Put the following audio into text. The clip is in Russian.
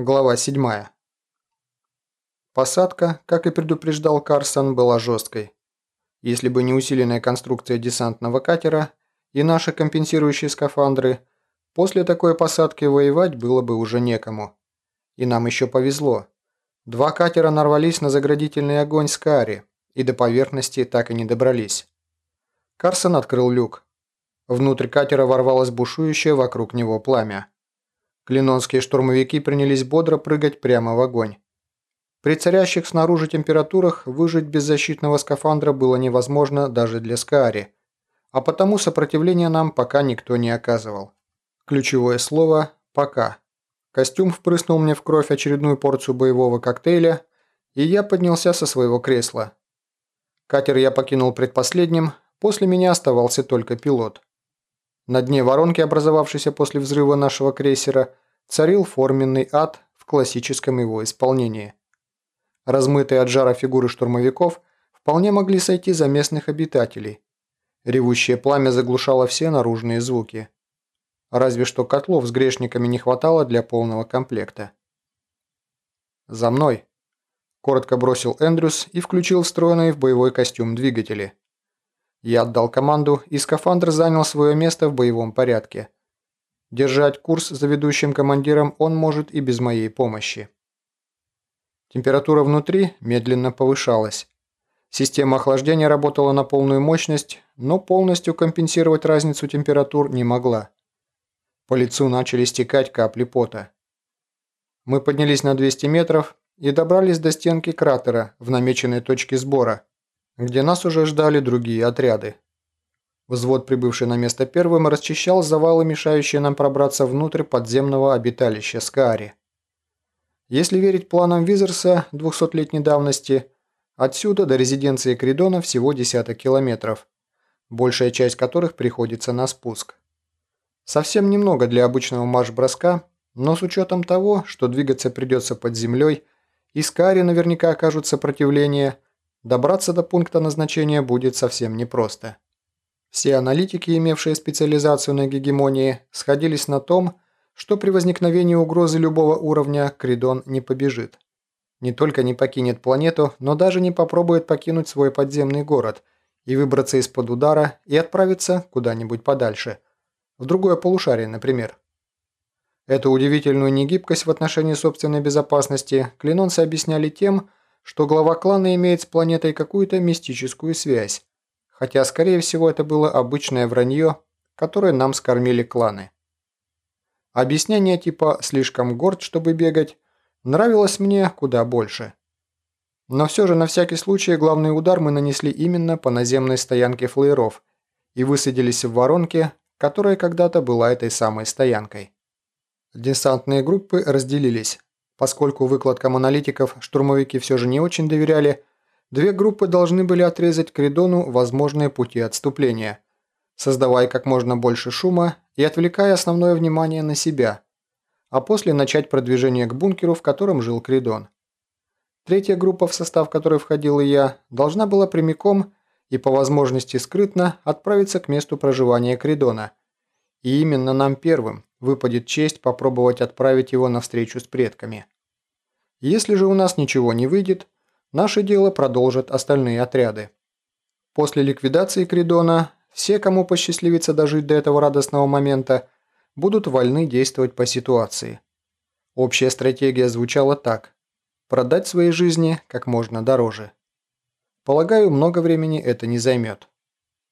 Глава 7. Посадка, как и предупреждал Карсон, была жесткой. Если бы не усиленная конструкция десантного катера и наши компенсирующие скафандры, после такой посадки воевать было бы уже некому. И нам еще повезло. Два катера нарвались на заградительный огонь Скари и до поверхности так и не добрались. Карсон открыл люк. Внутрь катера ворвалось бушующее вокруг него пламя. Клинонские штурмовики принялись бодро прыгать прямо в огонь. При царящих снаружи температурах выжить без защитного скафандра было невозможно даже для Скаари, а потому сопротивления нам пока никто не оказывал. Ключевое слово «пока». Костюм впрыснул мне в кровь очередную порцию боевого коктейля, и я поднялся со своего кресла. Катер я покинул предпоследним, после меня оставался только пилот. На дне воронки, образовавшейся после взрыва нашего крейсера, царил форменный ад в классическом его исполнении. Размытые от жара фигуры штурмовиков вполне могли сойти за местных обитателей. Ревущее пламя заглушало все наружные звуки. Разве что котлов с грешниками не хватало для полного комплекта. «За мной!» – коротко бросил Эндрюс и включил встроенные в боевой костюм двигатели. Я отдал команду, и скафандр занял свое место в боевом порядке. Держать курс за ведущим командиром он может и без моей помощи. Температура внутри медленно повышалась. Система охлаждения работала на полную мощность, но полностью компенсировать разницу температур не могла. По лицу начали стекать капли пота. Мы поднялись на 200 метров и добрались до стенки кратера в намеченной точке сбора – где нас уже ждали другие отряды. Взвод, прибывший на место первым, расчищал завалы, мешающие нам пробраться внутрь подземного обиталища Скаари. Если верить планам Визерса 200-летней давности, отсюда до резиденции Кридона всего десяток километров, большая часть которых приходится на спуск. Совсем немного для обычного марш-броска, но с учетом того, что двигаться придется под землей, и Скаари наверняка окажут сопротивление – добраться до пункта назначения будет совсем непросто. Все аналитики, имевшие специализацию на гегемонии, сходились на том, что при возникновении угрозы любого уровня Кридон не побежит. Не только не покинет планету, но даже не попробует покинуть свой подземный город и выбраться из-под удара и отправиться куда-нибудь подальше. В другое полушарие, например. Эту удивительную негибкость в отношении собственной безопасности клинонцы объясняли тем, что глава клана имеет с планетой какую-то мистическую связь, хотя, скорее всего, это было обычное вранье, которое нам скормили кланы. Объяснение типа «слишком горд, чтобы бегать» нравилось мне куда больше. Но все же на всякий случай главный удар мы нанесли именно по наземной стоянке флееров и высадились в воронке, которая когда-то была этой самой стоянкой. Десантные группы разделились. Поскольку выкладкам аналитиков штурмовики все же не очень доверяли, две группы должны были отрезать Кридону возможные пути отступления, создавая как можно больше шума и отвлекая основное внимание на себя, а после начать продвижение к бункеру, в котором жил Кридон. Третья группа, в состав которой входил и я, должна была прямиком и по возможности скрытно отправиться к месту проживания Кридона. И именно нам первым, выпадет честь попробовать отправить его на встречу с предками. Если же у нас ничего не выйдет, наше дело продолжат остальные отряды. После ликвидации Кридона все, кому посчастливится дожить до этого радостного момента, будут вольны действовать по ситуации. Общая стратегия звучала так – продать свои жизни как можно дороже. Полагаю, много времени это не займет.